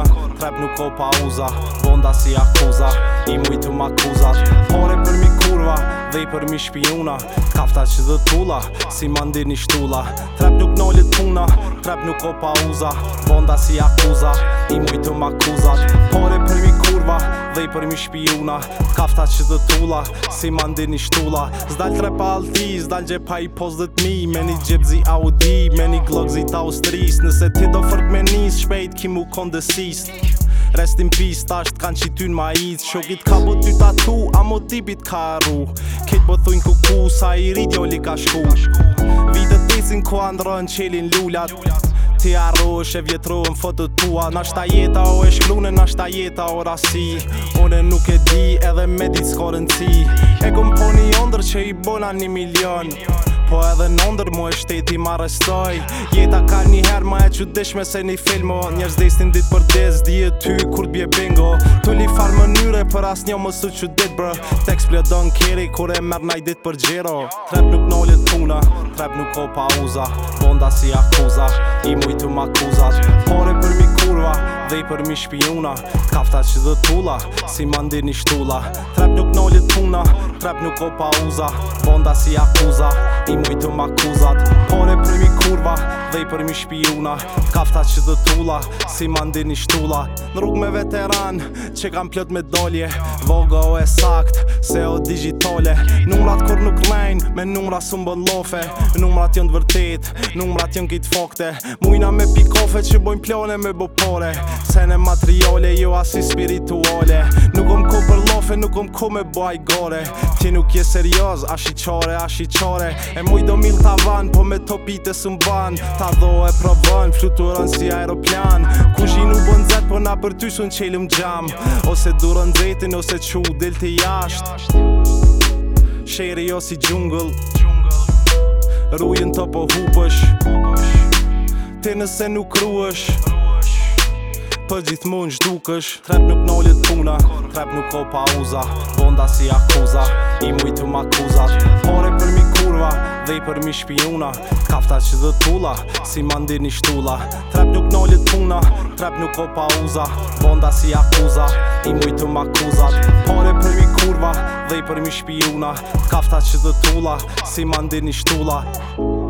puna Trep nuk ko pa uza Bonda si akuza I mu i Pore makuza Hore për mi kurva Dhe i për mi shpijuna Kafta që dhe t'ula Si mandir një shtulla Trep nuk nolit puna Trep nuk ko pa uza Bonda si akuza I mu i Pore Hore për mi kurva Dhe i përmi shpijuna Kafta që dhe tulla Si mandi një shtulla Zdall tre pa alti Zdall gje pa i pos dhe Me një gjep zi Audi Me një glok zi ta ustris Nëse ti do fërk me njës Shpejt ki mu kondesist Rest in peace Tasht kanë që ty n'ma Shokit ka bo ty tatu A mo tipit ka arru Kejt bo kuku Sa i rrit jo li ka shku Vite tesin ku andrën qelin lullat ti arru është e vjetru në fotët tua ta jeta o e shklune, ta jeta o rasi Une nuk e di edhe me dit s'ko E këm po një ndër që i bona një milion Po edhe në ndër mu e shteti ma restoj Jeta ka një her ma e që dëshme se një filmo Njerës destin dit për des, di e ty kur t'bje bingo Tu li far mënyre për as një mësu që dit brë Tek s'pledon kiri kur e mer naj dit për gjero Trep nuk nollet trep nuk ko pa uza Bonda si akuza, i mujtu ma kuzat Pore për mi kurva, dhe i për mi shpijuna Kafta që dhe tulla, si mandir një shtulla Trep nuk nolje tuna, trep nuk ko pa uza Bonda si akuza, i mujtu ma kuzat Pore për mi kurva, dhej për mi shpijuna Kafta që dhe tula, si mandi një shtula Në rrug me veteran, që kam pjot me dolje Voga o e sakt, se o digitale Numrat kur nuk lejn me numra su mbën lofe Numrat jën të vërtit, numrat jën kitë fokte Mujna me pikofe që bojnë plone me bopore Sene materiale, jo asi spirituale Nuk om ku për lofe, nuk om ku me boj gore Ti nuk je serios, ashi qare, ashi qare E muj do mil t'avan, po me topite su mban ta dho e provojn Fluturon si aeroplan i nuk bon zet po na për ty sun qelim gjam Ose duron zetin ose qu del të jasht Sheri jo si gjungl Rujen të po hupësh Ti nëse nuk ruësh Për po gjithë mund shdukësh Trep nuk nollit puna Trep nuk ko pauza Bonda si akuza I mujtë më akuzat dhe i përmi shpijuna Kafta që dhe tulla, si mandir një shtulla Trep nuk nolit puna, trep nuk o pa uza Bonda si akuza, i mujtu më akuzat Pare përmi kurva, dhe i përmi shpijuna Kafta që dhe tulla, si mandir një shtulla